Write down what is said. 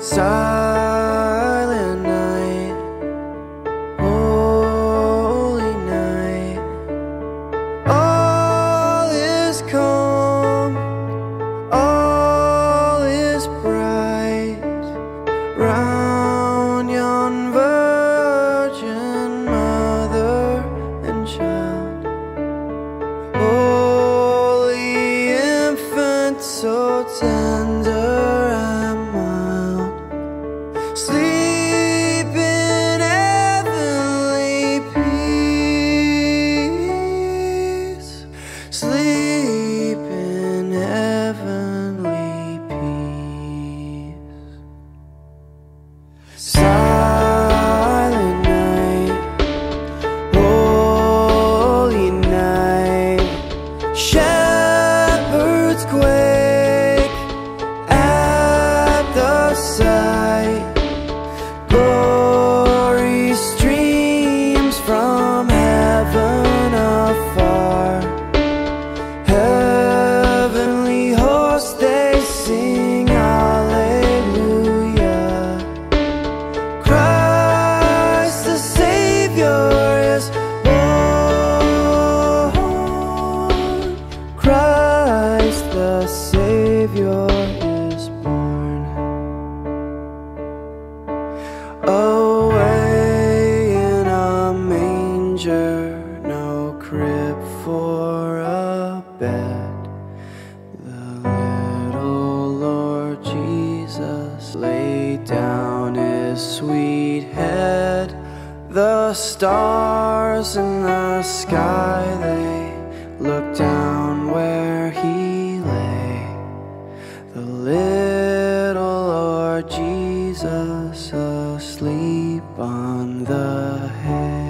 Silent night, holy night, all is calm, all is bright. Round yon virgin mother and child. Holy infant, so tender Born. Away in a manger, no crib for a bed. The little Lord Jesus laid down his sweet head. The stars in the sky, they looked down where the hay.